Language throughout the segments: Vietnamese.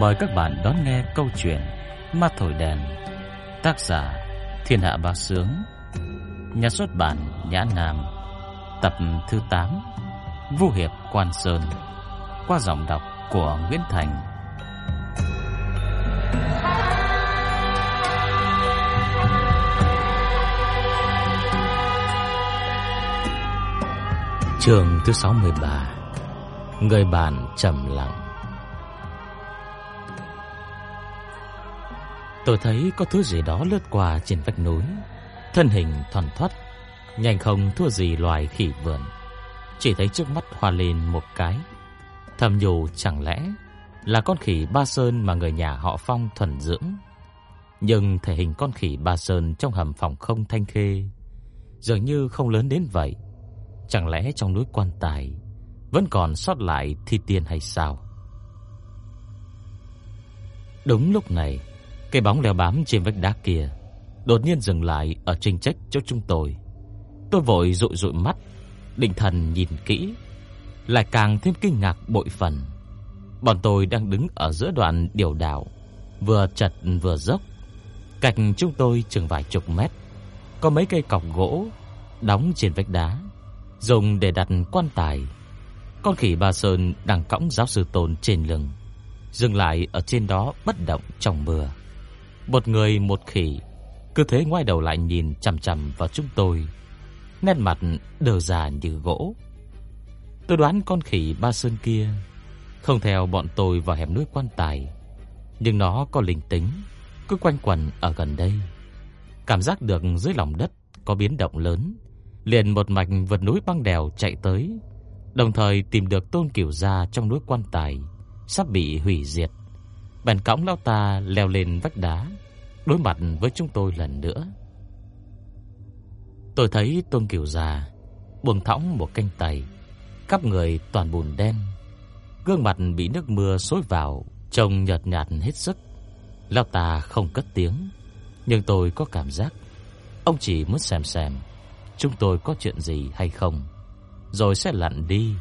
Mời các bạn đón nghe câu chuyện Ma Thổi Đèn, Tác giả Thiên Hạ Bá Sướng, Nhà xuất bản Nhã Nam, Tập thứ 8 Vũ Hiệp Quan Sơn, Qua giọng đọc của Nguyễn Thành. Trường thứ 63 Người bạn trầm lặng. Tôi thấy có thứ gì đó lướt qua trên vách núi, thân hình thoăn thoắt, nhanh không thua gì loài khỉ vườn. Chỉ thấy trước mắt hoa lên một cái, thầm nhủ chẳng lẽ là con khỉ Ba Sơn mà người nhà họ Phong thuần dưỡng. Nhưng thể hình con khỉ Ba Sơn trong hầm phòng không thanh khê dường như không lớn đến vậy. Chẳng lẽ trong núi quan tài vẫn còn sót lại thi tiên hay sao? Đúng lúc này, cái bóng leo bám trên vách đá kia đột nhiên dừng lại ở trên trách cho chúng tôi. Tôi vội dụi dụi mắt, định thần nhìn kỹ, lại càng thêm kinh ngạc bội phần. Bọn tôi đang đứng ở giữa đoạn điều đảo, vừa chật vừa dốc. Cách chúng tôi chừng vài chục mét, có mấy cây cọc gỗ đóng trên vách đá, dùng để đặt quan tài. Con khỉ Ba Sơn đang cõng giáo sư Tôn trên lưng, dừng lại ở trên đó bất động trong mưa. Một người một khỉ cứ thế ngoái đầu lại nhìn chằm chằm vào chúng tôi, nét mặt đờ già như gỗ. Tôi đoán con khỉ ba sơn kia không theo bọn tôi vào hẻm núi quan tài, nhưng nó có linh tính, cứ quanh quẩn ở gần đây. Cảm giác được dưới lòng đất có biến động lớn, liền một mạch vượt núi băng đèo chạy tới, đồng thời tìm được Tôn Cửu gia trong núi quan tài sắp bị hủy diệt. Bèn cõng lão ta leo lên vách đá, đối mặt với chúng tôi lần nữa. Tôi thấy Tôn Kiều già buông thõng một canh tay, khắp người toàn bùn đen, gương mặt bị nước mưa xối vào, trông nhợt nhạt hết sức. Lão ta không cất tiếng, nhưng tôi có cảm giác ông chỉ muốn xem xem chúng tôi có chuyện gì hay không, rồi sẽ lặn đi,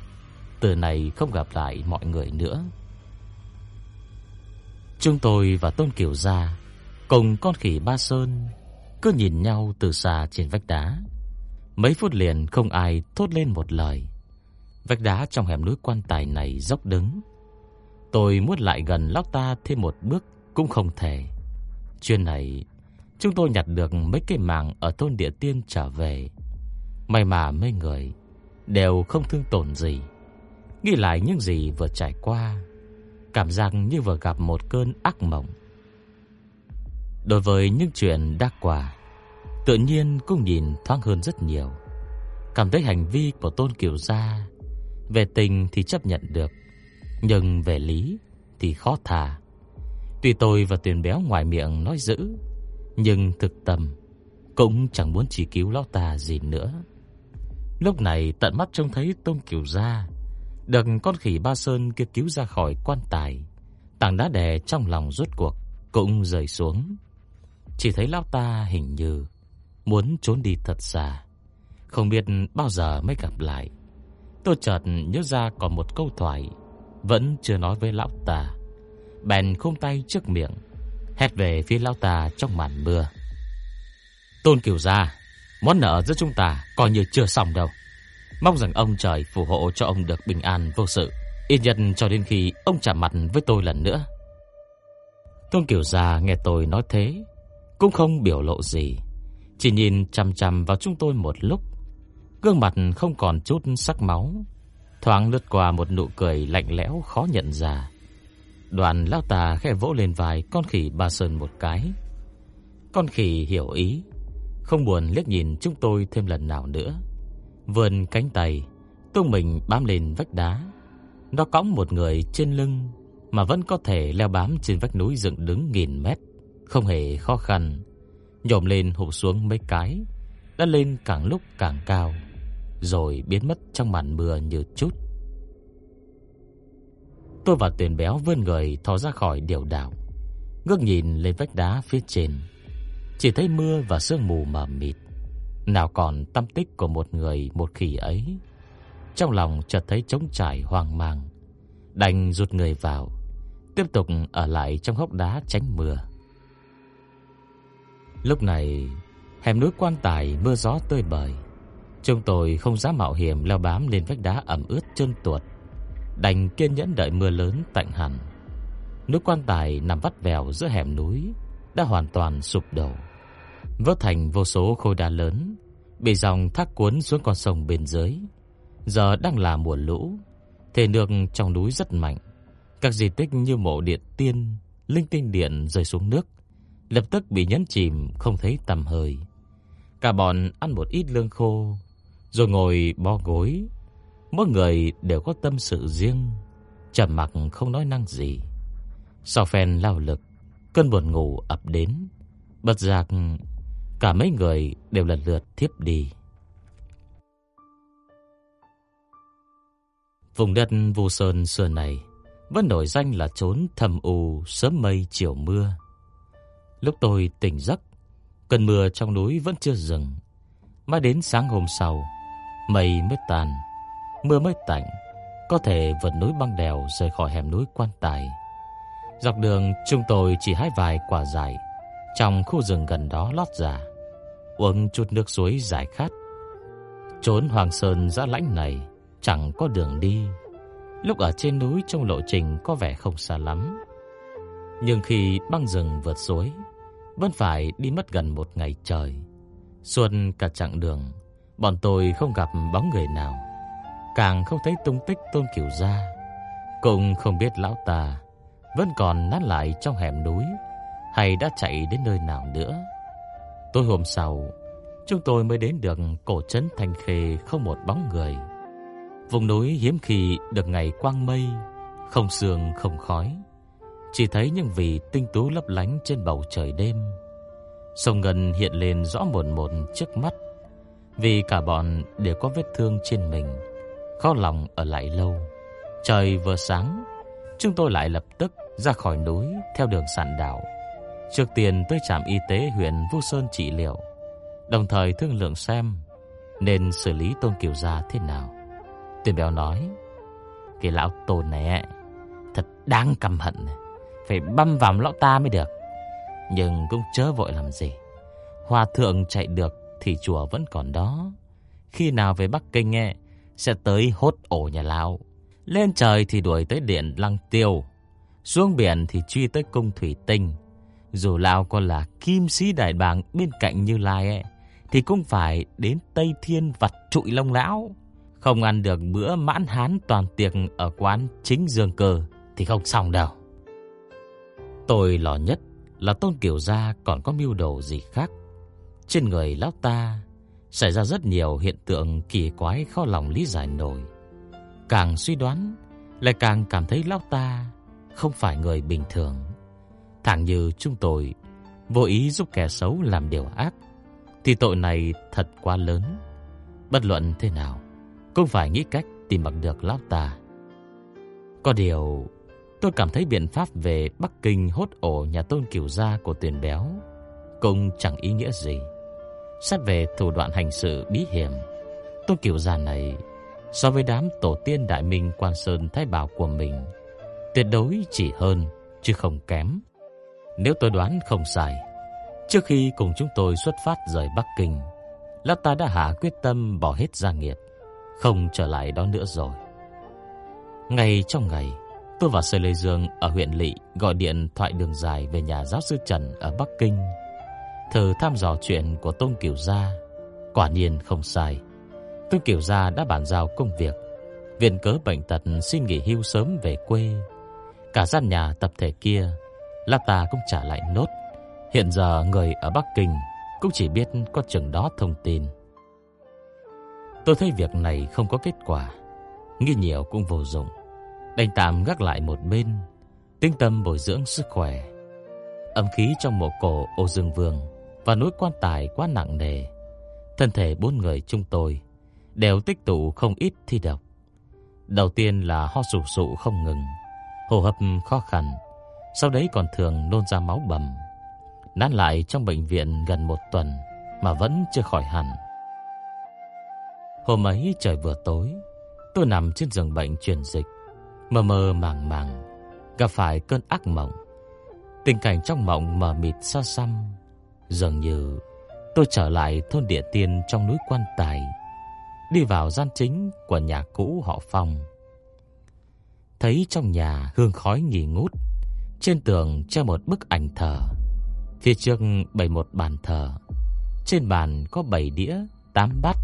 từ này không gặp lại mọi người nữa. Chúng tôi và Tôn Kiều gia cùng con khỉ Ba Sơn cứ nhìn nhau từ xa trên vách đá. Mấy phút liền không ai thốt lên một lời. Vách đá trong hẻm núi quan tài này dốc đứng. Tôi muốn lại gần lóc ta thêm một bước cũng không thể. Chuyện này chúng tôi nhặt được mấy cái màng ở thôn địa tiên trở về. May mà mấy người đều không thương tổn gì. Nghĩ lại những gì vừa trải qua, cảm giác như vừa gặp một cơn ác mộng. Đối với những chuyện đã qua, tự nhiên cũng nhìn thoáng hơn rất nhiều. Cảm thấy hành vi của Tôn Kiều gia về tình thì chấp nhận được, nhưng về lý thì khó tha. Tuy tôi và Tuyền Béo ngoài miệng nói dữ, nhưng thực tâm cũng chẳng muốn chỉ cứu lão ta gì nữa. Lúc này tận mắt trông thấy Tôn Kiều gia được con khỉ Ba Sơn kia cứu ra khỏi quan tài, tảng đá đè trong lòng rốt cuộc cũng rơi xuống. Chỉ thấy lão ta hình như muốn trốn đi thật xa, không biết bao giờ mới gặp lại. Tôi chợt nhớ ra còn một câu thoại vẫn chưa nói với lão ta. Bèn khum tay trước miệng, hét về phía lão ta trong màn mưa. Tôn Kiều gia, món nợ giữa chúng ta coi như chưa xong đâu. Mong rằng ông trời phù hộ cho ông được bình an vô sự, yên nhân cho đến khi ông chạm mặt với tôi lần nữa. Tôn Kiều gia nghe tôi nói thế, cũng không biểu lộ gì, chỉ nhìn chằm chằm vào chúng tôi một lúc. Gương mặt không còn chút sắc máu, thoáng lướt qua một nụ cười lạnh lẽo khó nhận ra. Đoàn lão tà khẽ vỗ lên vai con khỉ Ba Sơn một cái. Con khỉ hiểu ý, không buồn liếc nhìn chúng tôi thêm lần nào nữa. Vươn cánh tay, tung mình bám lên vách đá. Nó cõng một người trên lưng mà vẫn có thể leo bám trên vách núi dựng đứng nghìn mét không hề khó khăn, nhổm lên hụp xuống mấy cái, đã lên càng lúc càng cao, rồi biến mất trong màn mưa như chút. Tôi và Tuyền Béo vươn người thò ra khỏi điều đảo, ngước nhìn lên vách đá phía trên, chỉ thấy mưa và sương mù mờ mịt, nào còn tâm tích của một người một khỉ ấy. Trong lòng chợt thấy trống trải hoang mang, đành rụt người vào, tiếp tục ở lại trong hốc đá tránh mưa. Lúc này, hẻm núi quan tài mưa gió tơi bời. Chúng tôi không dám mạo hiểm leo bám lên vách đá ẩm ướt trơn tuột, đành kiên nhẫn đợi mưa lớn tạnh hẳn. Núi quan tài nằm vắt vẻo giữa hẻm núi đã hoàn toàn sụp đổ, vỡ thành vô số khối đá lớn, bị dòng thác cuốn xuống con sông bên dưới. Giờ đang là mùa lũ, thể nước trong núi rất mạnh. Các di tích như mộ điện tiên, linh tinh điện rơi xuống nước, lập tức bị nhấn chìm không thấy tầm hơi. Cả bọn ăn một ít lương khô, rồi ngồi bó gối. Mỗi người đều có tâm sự riêng, trầm mặc không nói năng gì. Sau phen lao lực, cơn buồn ngủ ập đến, bất giác cả mấy người đều lần lượt thiếp đi. Vùng đất Vu Sơn xưa này vẫn nổi danh là trốn thầm u sớm mây chiều mưa. Lúc tôi tỉnh giấc, cơn mưa trong núi vẫn chưa dừng. mà đến sáng hôm sau, mây mới tàn, mưa mới tạnh, có thể vượt núi băng đèo rời khỏi hẻm núi quan tài. Dọc đường chúng tôi chỉ hái vài quả dại trong khu rừng gần đó lót giả, uống chút nước suối giải khát. Trốn Hoàng Sơn dã lãnh này chẳng có đường đi. Lúc ở trên núi trong lộ trình có vẻ không xa lắm. Nhưng khi băng rừng vượt suối, vẫn phải đi mất gần một ngày trời. xuân cả chặng đường, bọn tôi không gặp bóng người nào, càng không thấy tung tích Tôn Kiều Gia, cũng không biết lão ta vẫn còn nán lại trong hẻm núi hay đã chạy đến nơi nào nữa. Tối hôm sau, chúng tôi mới đến được cổ trấn Thanh Khê không một bóng người. Vùng núi hiếm khi được ngày quang mây, không sương không khói, chỉ thấy những vì tinh tú lấp lánh trên bầu trời đêm. Sông Ngân hiện lên rõ mồn một trước mắt, vì cả bọn đều có vết thương trên mình, khó lòng ở lại lâu. Trời vừa sáng, chúng tôi lại lập tức ra khỏi núi theo đường sàn đảo. Trước tiên tới trạm y tế huyện Vu Sơn trị liệu, đồng thời thương lượng xem nên xử lý Tôn Kiều Gia thế nào. Tuyển béo nói, cái lão tôn này thật đáng căm hận, phải băm vào lão ta mới được. Nhưng cũng chớ vội làm gì. Hòa thượng chạy được thì chùa vẫn còn đó. Khi nào về Bắc Kinh nghe, sẽ tới hốt ổ nhà lão. Lên trời thì đuổi tới điện Lăng Tiêu. Xuống biển thì truy tới cung Thủy Tinh. Dù lão còn là kim sĩ đại bàng bên cạnh Như Lai ấy, thì cũng phải đến Tây Thiên vặt trụi lông lão. Không ăn được bữa mãn hán toàn tiệc ở quán chính dương cơ thì không xong đâu. Tôi lo nhất là Tôn Kiều Gia còn có mưu đồ gì khác. Trên người lão ta xảy ra rất nhiều hiện tượng kỳ quái khó lòng lý giải nổi. Càng suy đoán, lại càng cảm thấy lão ta không phải người bình thường. Thẳng như chúng tôi vô ý giúp kẻ xấu làm điều ác, thì tội này thật quá lớn. Bất luận thế nào, cũng phải nghĩ cách tìm bằng được lão ta. Có điều, tôi cảm thấy biện pháp về Bắc Kinh hốt ổ nhà tôn kiểu gia của tuyển béo cũng chẳng ý nghĩa gì. Xét về thủ đoạn hành sự bí hiểm, tôn kiểu gia này so với đám tổ tiên đại minh quan sơn thái bảo của mình, tuyệt đối chỉ hơn chứ không kém. Nếu tôi đoán không sai, trước khi cùng chúng tôi xuất phát rời Bắc Kinh, lát ta đã hạ quyết tâm bỏ hết gia nghiệp, không trở lại đó nữa rồi. Ngày trong ngày, tôi và Sơ Lê Dương ở huyện Lị gọi điện thoại đường dài về nhà giáo sư Trần ở Bắc Kinh, thử thăm dò chuyện của Tôn Kiều Gia. Quả nhiên không sai. Tôn Kiều Gia đã bàn giao công việc, viện cớ bệnh tật xin nghỉ hưu sớm về quê. Cả gian nhà tập thể kia, La Ta cũng trả lại nốt. Hiện giờ người ở Bắc Kinh cũng chỉ biết có chừng đó thông tin. Tôi thấy việc này không có kết quả, nghi nhiều cũng vô dụng, đành tạm gác lại một bên, tinh tâm bồi dưỡng sức khỏe. Âm khí trong mộ cổ Ô Dương Vương và núi quan tài quá nặng nề, thân thể bốn người chúng tôi đều tích tụ không ít thi độc. Đầu tiên là ho sụp sụ không ngừng, hô hấp khó khăn, sau đấy còn thường nôn ra máu bầm. Nán lại trong bệnh viện gần một tuần mà vẫn chưa khỏi hẳn. Hôm ấy trời vừa tối, tôi nằm trên giường bệnh truyền dịch, mơ mơ màng màng, gặp phải cơn ác mộng. Tình cảnh trong mộng mờ mịt xa xăm, dường như tôi trở lại thôn địa tiên trong núi quan tài, đi vào gian chính của nhà cũ họ Phong. Thấy trong nhà hương khói nghỉ ngút, trên tường treo một bức ảnh thờ, phía trước bày một bàn thờ. Trên bàn có bảy đĩa, tám bát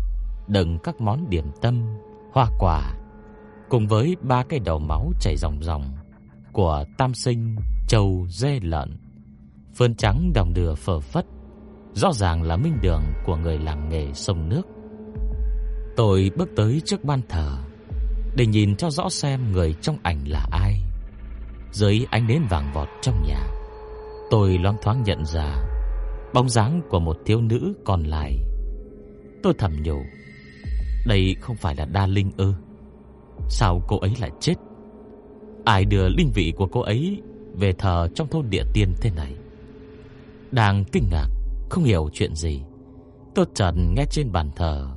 đựng các món điểm tâm, hoa quả, cùng với ba cái đầu máu chảy ròng ròng của tam sinh, trâu, dê lợn. Phơn trắng đồng đưa phở phất, rõ ràng là minh đường của người làm nghề sông nước. Tôi bước tới trước ban thờ để nhìn cho rõ xem người trong ảnh là ai. Dưới ánh nến vàng vọt trong nhà, tôi loáng thoáng nhận ra bóng dáng của một thiếu nữ còn lại. Tôi thầm nhủ, đây không phải là Đa Linh ư? Sao cô ấy lại chết? Ai đưa linh vị của cô ấy về thờ trong thôn địa tiên thế này? Đang kinh ngạc, không hiểu chuyện gì. Tôi chợt nghe trên bàn thờ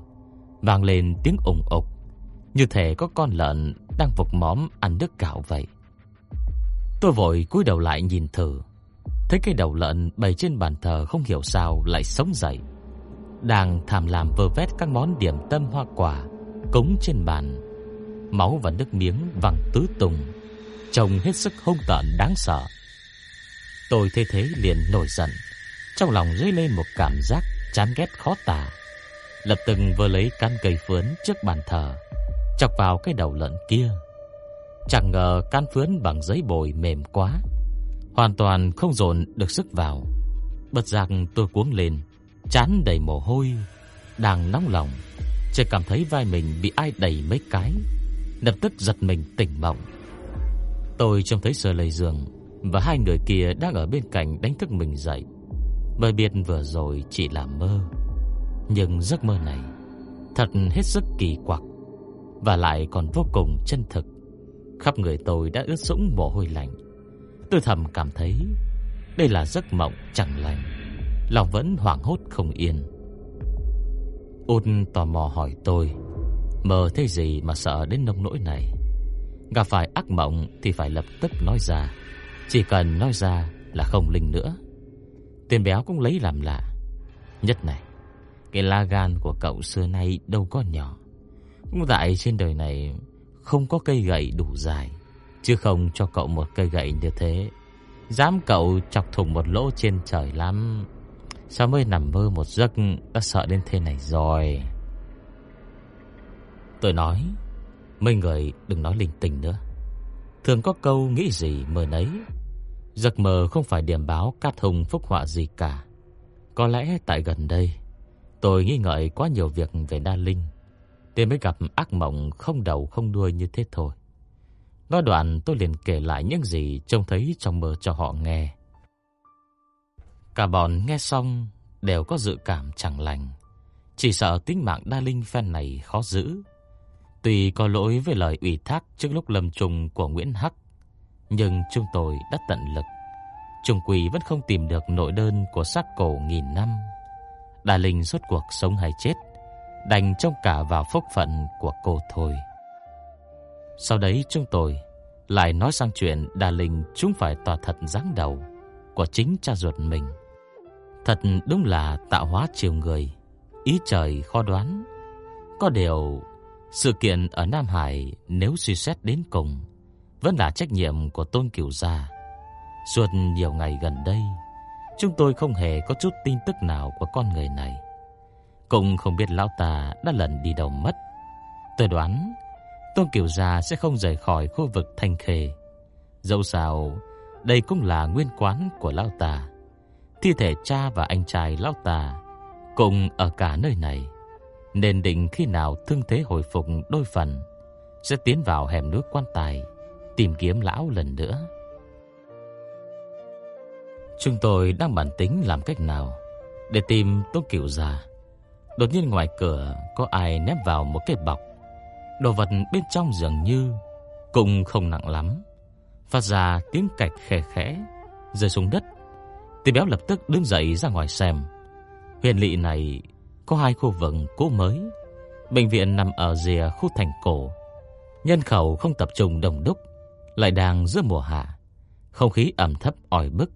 vang lên tiếng ủng ục, như thể có con lợn đang vục móm ăn nước gạo vậy. Tôi vội cúi đầu lại nhìn thử, thấy cái đầu lợn bày trên bàn thờ không hiểu sao lại sống dậy, đang tham lam vơ vét các món điểm tâm hoa quả cúng trên bàn. Máu và nước miếng văng tứ tung, trông hết sức hung tợn đáng sợ. Tôi thấy thế liền nổi giận, trong lòng dấy lên một cảm giác chán ghét khó tả. Lập tức vừa lấy căn cây phướn trước bàn thờ, chọc vào cái đầu lợn kia. Chẳng ngờ can phướn bằng giấy bồi mềm quá, hoàn toàn không dồn được sức vào. Bất giác tôi cuống lên, chán đầy mồ hôi, đang nóng lòng, chỉ cảm thấy vai mình bị ai đẩy mấy cái, lập tức giật mình tỉnh mộng. Tôi trông thấy sờ lầy giường và hai người kia đang ở bên cạnh đánh thức mình dậy. Bởi biết vừa rồi chỉ là mơ, nhưng giấc mơ này thật hết sức kỳ quặc và lại còn vô cùng chân thực. Khắp người tôi đã ướt sũng mồ hôi lạnh. Tôi thầm cảm thấy đây là giấc mộng chẳng lành, lòng vẫn hoảng hốt không yên. Ôn tò mò hỏi tôi, mơ thấy gì mà sợ đến nông nỗi này? Gặp phải ác mộng thì phải lập tức nói ra, chỉ cần nói ra là không linh nữa. Tiền béo cũng lấy làm lạ. Nhất này, cái la gan của cậu xưa nay đâu có nhỏ. Cũng tại trên đời này không có cây gậy đủ dài, chứ không cho cậu một cây gậy như thế. Dám cậu chọc thủng một lỗ trên trời lắm. Sao mới nằm mơ một giấc đã sợ đến thế này rồi. Tôi nói, mấy người đừng nói linh tinh nữa. Thường có câu nghĩ gì mơ nấy. Giấc mơ không phải điểm báo cát hùng phúc họa gì cả. Có lẽ tại gần đây, tôi nghi ngợi quá nhiều việc về Đa Linh tên mới gặp ác mộng không đầu không đuôi như thế thôi. Nói đoạn tôi liền kể lại những gì trông thấy trong mơ cho họ nghe. Cả bọn nghe xong đều có dự cảm chẳng lành. Chỉ sợ tính mạng Đa Linh phen này khó giữ. Tuy có lỗi với lời ủy thác trước lúc lâm trùng của Nguyễn Hắc, nhưng chúng tôi đã tận lực. Trung quỷ vẫn không tìm được nội đơn của xác cổ nghìn năm. Đa Linh suốt cuộc sống hay chết, đành trông cả vào phúc phận của cô thôi. Sau đấy chúng tôi lại nói sang chuyện Đà Linh chúng phải tỏ thật dáng đầu của chính cha ruột mình. Thật đúng là tạo hóa chiều người, ý trời khó đoán. Có điều, sự kiện ở Nam Hải nếu suy xét đến cùng, vẫn là trách nhiệm của Tôn Cửu Gia. Suốt nhiều ngày gần đây, chúng tôi không hề có chút tin tức nào của con người này. Cũng không biết lão ta đã lần đi đâu mất. Tôi đoán Tôn Kiều Gia sẽ không rời khỏi khu vực Thanh Khê. Dẫu sao, đây cũng là nguyên quán của lão ta. Thi thể cha và anh trai lão ta cùng ở cả nơi này. Nên định khi nào thương thế hồi phục đôi phần, sẽ tiến vào hẻm núi quan tài, tìm kiếm lão lần nữa. Chúng tôi đang bản tính làm cách nào để tìm Tôn Kiều Gia. Đột nhiên ngoài cửa có ai ném vào một cái bọc Đồ vật bên trong dường như cũng không nặng lắm, phát ra tiếng cạch khẽ khẽ rơi xuống đất. Tỷ béo lập tức đứng dậy ra ngoài xem. Huyền lỵ này có hai khu vực cũ mới. Bệnh viện nằm ở rìa khu thành cổ. Nhân khẩu không tập trung đông đúc, lại đang giữa mùa hạ. Không khí ẩm thấp oi bức.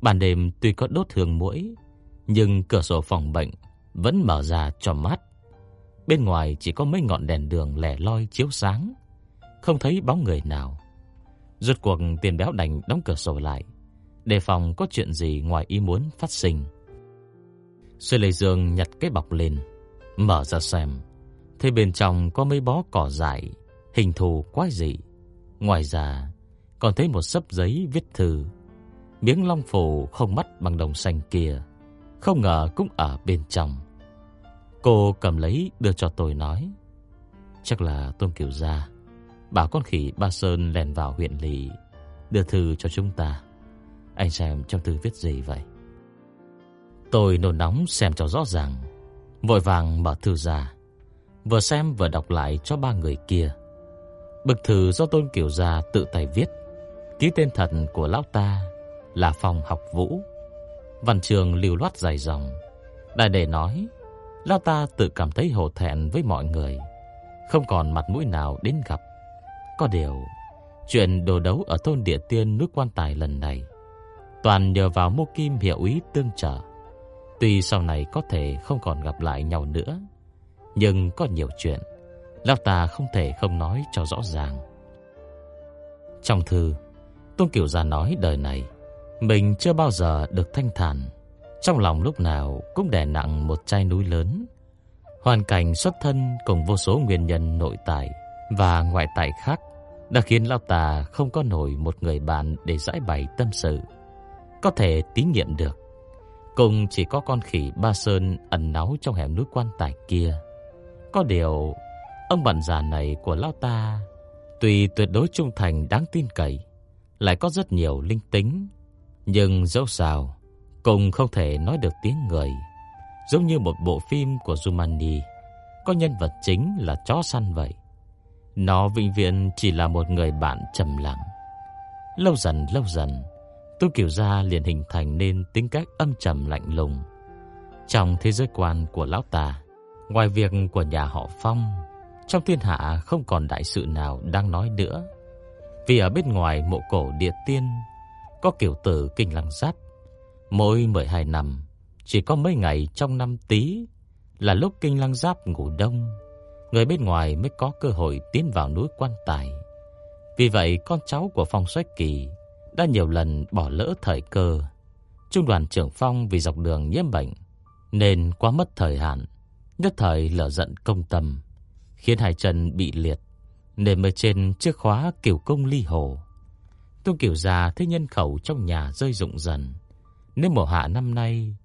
Ban đêm tuy có đốt hương muỗi, nhưng cửa sổ phòng bệnh vẫn mở ra cho mắt. Bên ngoài chỉ có mấy ngọn đèn đường lẻ loi chiếu sáng, không thấy bóng người nào. Rốt cuộc tiền béo đành đóng cửa sổ lại, đề phòng có chuyện gì ngoài ý muốn phát sinh. Sư Lê Dương nhặt cái bọc lên, mở ra xem, thấy bên trong có mấy bó cỏ dại, hình thù quái dị. Ngoài ra, còn thấy một sấp giấy viết thư. Miếng long phù không mắt bằng đồng xanh kia, không ngờ cũng ở bên trong. Cô cầm lấy đưa cho tôi nói, chắc là Tôn Kiều Gia bảo con khỉ Ba Sơn lèn vào huyện lì, đưa thư cho chúng ta. Anh xem trong thư viết gì vậy? Tôi nôn nóng xem cho rõ ràng, vội vàng mở thư ra, vừa xem vừa đọc lại cho ba người kia. Bức thư do Tôn Kiều Gia tự tay viết, ký tên thật của lão ta là Phòng Học Vũ. Văn trường lưu loát dài dòng, đại để nói, lão ta tự cảm thấy hổ thẹn với mọi người, không còn mặt mũi nào đến gặp. Có điều, chuyện đồ đấu ở thôn địa tiên nước quan tài lần này, toàn nhờ vào mô kim hiệu ý tương trợ. Tuy sau này có thể không còn gặp lại nhau nữa, nhưng có nhiều chuyện lão ta không thể không nói cho rõ ràng. Trong thư, Tôn Kiều Gia nói đời này mình chưa bao giờ được thanh thản, trong lòng lúc nào cũng đè nặng một chai núi lớn. Hoàn cảnh xuất thân cùng vô số nguyên nhân nội tại và ngoại tại khác đã khiến lão ta không có nổi một người bạn để giải bày tâm sự, có thể tín nhiệm được. Cùng chỉ có con khỉ Ba Sơn ẩn náu trong hẻm núi quan tài kia. Có điều, ông bạn già này của lão ta, tuy tuyệt đối trung thành đáng tin cậy, lại có rất nhiều linh tính, nhưng dẫu sao, cũng không thể nói được tiếng người. Giống như một bộ phim của Jumani, có nhân vật chính là chó săn vậy. Nó vĩnh viễn chỉ là một người bạn trầm lặng. Lâu dần lâu dần, tôi Kiều Gia liền hình thành nên tính cách âm trầm lạnh lùng. Trong thế giới quan của lão ta, ngoài việc của nhà họ Phong, trong thiên hạ không còn đại sự nào đang nói nữa. Vì ở bên ngoài mộ cổ địa tiên có kiểu tử kinh lăng giáp. Mỗi 12 năm, chỉ có mấy ngày trong năm tí là lúc kinh lăng giáp ngủ đông, người bên ngoài mới có cơ hội tiến vào núi quan tài. Vì vậy, con cháu của Phong Soái Kỳ đã nhiều lần bỏ lỡ thời cơ. Trung đoàn trưởng Phong vì dọc đường nhiễm bệnh nên quá mất thời hạn, nhất thời lở giận công tâm, khiến hai chân bị liệt, nên mới trên chiếc khóa kiểu công ly hồ tôi Kiều già thấy nhân khẩu trong nhà rơi rụng dần, nếu mùa hạ năm nay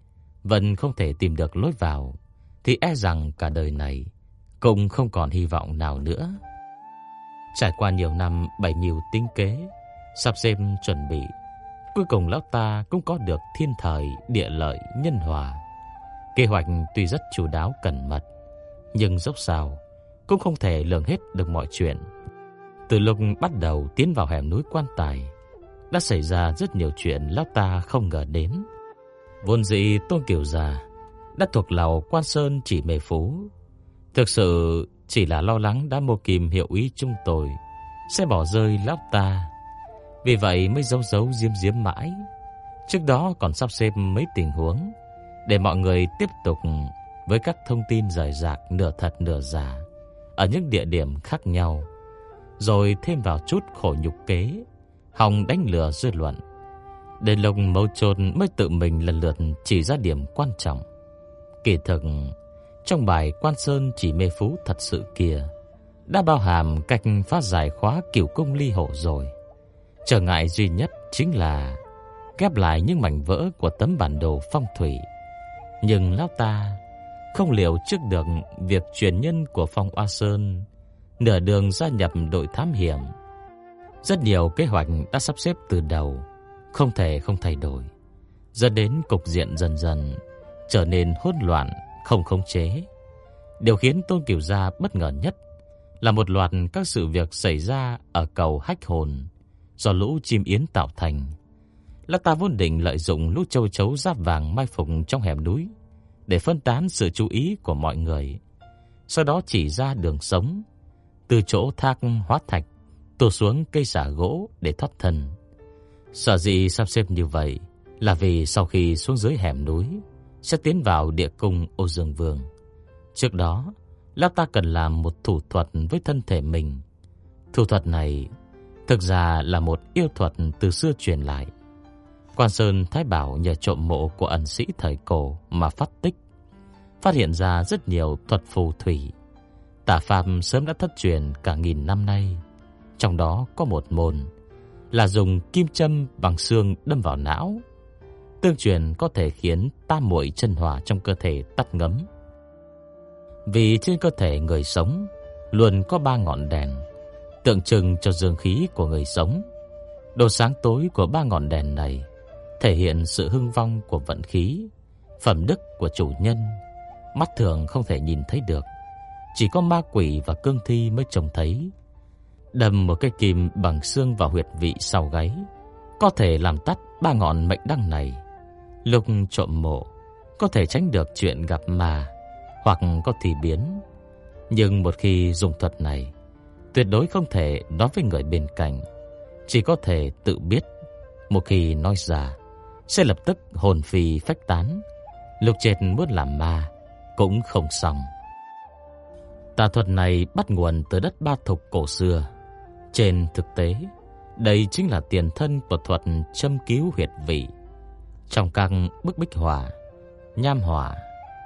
vẫn không thể tìm được lối vào, thì e rằng cả đời này cũng không còn hy vọng nào nữa. Trải qua nhiều năm bảy mưu tính kế, sắp xếp chuẩn bị, cuối cùng lão ta cũng có được thiên thời, địa lợi, nhân hòa. Kế hoạch tuy rất chu đáo cẩn mật, nhưng dốc sao cũng không thể lường hết được mọi chuyện. Từ lúc bắt đầu tiến vào hẻm núi quan tài, đã xảy ra rất nhiều chuyện lão ta không ngờ đến. Vốn dĩ Tôn Kiều già đã thuộc lầu Quan Sơn chỉ mê phú, thực sự chỉ là lo lắng đã mô kìm hiệu ý chúng tôi sẽ bỏ rơi lão ta. Vì vậy mới giấu giấu diêm diếm mãi. Trước đó còn sắp xếp mấy tình huống để mọi người tiếp tục với các thông tin rời rạc nửa thật nửa giả ở những địa điểm khác nhau, rồi thêm vào chút khổ nhục kế, hòng đánh lừa dư luận. Đến lúc mâu chốt mới tự mình lần lượt chỉ ra điểm quan trọng. Kỳ thực, trong bài Quan Sơn chỉ mê phú thật sự kia, đã bao hàm cách phá giải khóa kiểu công ly hộ rồi. Trở ngại duy nhất chính là ghép lại những mảnh vỡ của tấm bản đồ phong thủy. Nhưng lão ta không liệu trước được việc truyền nhân của Phong Oa Sơn nửa đường gia nhập đội thám hiểm. Rất nhiều kế hoạch đã sắp xếp từ đầu, không thể không thay đổi, dẫn đến cục diện dần dần trở nên hỗn loạn, không khống chế. Điều khiến Tôn Kiều Gia bất ngờ nhất là một loạt các sự việc xảy ra ở cầu Hách Hồn do lũ chim yến tạo thành. Lão ta vốn định lợi dụng lũ châu chấu giáp vàng mai phục trong hẻm núi để phân tán sự chú ý của mọi người. Sau đó chỉ ra đường sống, từ chỗ thác hóa thạch, tụt xuống cây xả gỗ để thoát thân. Sở dĩ sắp xếp như vậy là vì sau khi xuống dưới hẻm núi sẽ tiến vào địa cung Ô Dương Vương. Trước đó, Lão ta cần làm một thủ thuật với thân thể mình. Thủ thuật này thực ra là một yêu thuật từ xưa truyền lại. Quan Sơn Thái Bảo nhờ trộm mộ của ẩn sĩ thời cổ mà phát tích, phát hiện ra rất nhiều thuật phù thủy. Tà Pháp sớm đã thất truyền cả nghìn năm nay. Trong đó có một môn là dùng kim châm bằng xương đâm vào não. Tương truyền có thể khiến tam muội chân hỏa trong cơ thể tắt ngấm. Vì trên cơ thể người sống luôn có ba ngọn đèn, tượng trưng cho dương khí của người sống. Độ sáng tối của ba ngọn đèn này thể hiện sự hưng vong của vận khí, phẩm đức của chủ nhân, mắt thường không thể nhìn thấy được, chỉ có ma quỷ và cương thi mới trông thấy. Đâm một cái kim bằng xương vào huyệt vị sau gáy, có thể làm tắt ba ngọn mệnh đăng này. lục trộm mộ, có thể tránh được chuyện gặp ma hoặc có thì biến. Nhưng một khi dùng thuật này, tuyệt đối không thể nói với người bên cạnh, chỉ có thể tự biết. Một khi nói ra, sẽ lập tức hồn phi phách tán. Lục Triệt muốn làm ma cũng không xong. Tà thuật này bắt nguồn từ đất Ba Thục cổ xưa. Trên thực tế, đây chính là tiền thân của thuật châm cứu huyệt vị. Trong các bức bích họa, nham họa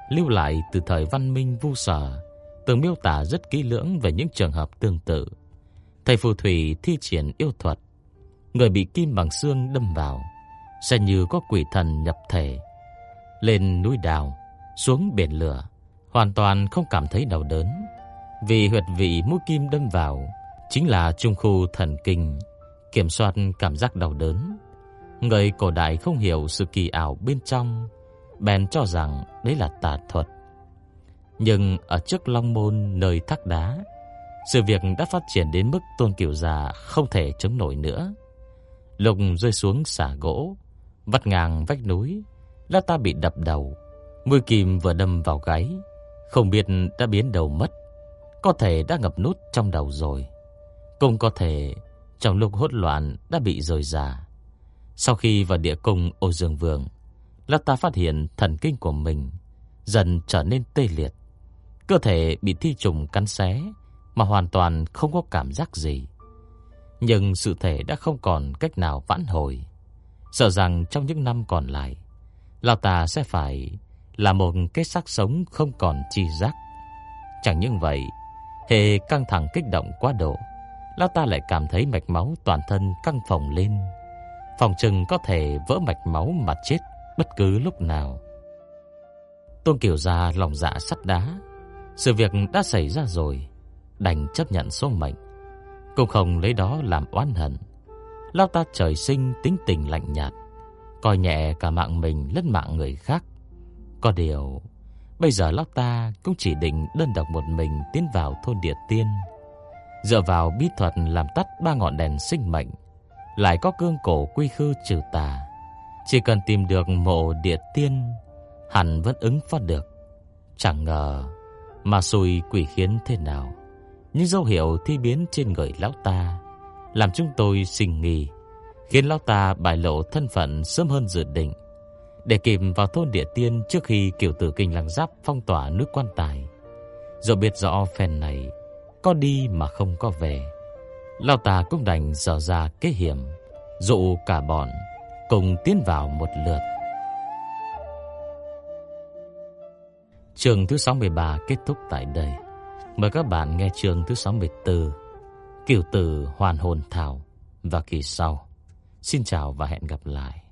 lưu lại từ thời văn minh vu sở, từng miêu tả rất kỹ lưỡng về những trường hợp tương tự. Thầy phù thủy thi triển yêu thuật, người bị kim bằng xương đâm vào sẽ như có quỷ thần nhập thể. Lên núi đào, xuống biển lửa, hoàn toàn không cảm thấy đau đớn, vì huyệt vị mũi kim đâm vào chính là trung khu thần kinh, kiểm soát cảm giác đau đớn. Người cổ đại không hiểu sự kỳ ảo bên trong, bèn cho rằng đấy là tà thuật. Nhưng ở trước Long Môn nơi thác đá, sự việc đã phát triển đến mức Tôn Kiều già không thể chống nổi nữa. Lục rơi xuống xả gỗ, vắt ngang vách núi, là ta bị đập đầu, mũi kim vừa đâm vào gáy, không biết đã biến đầu mất, có thể đã ngập nút trong đầu rồi, cũng có thể trong lúc hỗn loạn đã bị rời ra. Sau khi vào địa cung Ô Dương Vương, là ta phát hiện thần kinh của mình dần trở nên tê liệt, cơ thể bị thi trùng cắn xé mà hoàn toàn không có cảm giác gì. Nhưng sự thể đã không còn cách nào vãn hồi. Sợ rằng trong những năm còn lại, Lão ta sẽ phải là một cái xác sống không còn chi giác. Chẳng những vậy, hề căng thẳng kích động quá độ, Lão ta lại cảm thấy mạch máu toàn thân căng phồng lên. Phòng trừng có thể vỡ mạch máu mà chết bất cứ lúc nào. Tôn Kiều Gia lòng dạ sắt đá, sự việc đã xảy ra rồi, đành chấp nhận số mệnh, cũng không lấy đó làm oán hận. Lão ta trời sinh tính tình lạnh nhạt, coi nhẹ cả mạng mình lẫn mạng người khác. Có điều, bây giờ lão ta cũng chỉ định đơn độc một mình tiến vào thôn địa tiên, dựa vào bí thuật làm tắt ba ngọn đèn sinh mệnh, lại có cương cổ quy khư trừ tà. Chỉ cần tìm được mộ địa tiên, hẳn vẫn ứng phó được. Chẳng ngờ mà xui quỷ khiến thế nào, những dấu hiệu thi biến trên người lão ta làm chúng tôi sinh nghi, khiến lão ta bại lộ thân phận sớm hơn dự định, để kịp vào thôn địa tiên trước khi kiểu tử kinh lăng giáp phong tỏa nước quan tài. Rồi biết rõ phen này có đi mà không có về, lão ta cũng đành dò ra kế hiểm, dụ cả bọn cùng tiến vào một lượt. Trường thứ 63 kết thúc tại đây. Mời các bạn nghe trường thứ 64 Kiều tử hoàn hồn thảo và kỳ sau. Xin chào và hẹn gặp lại.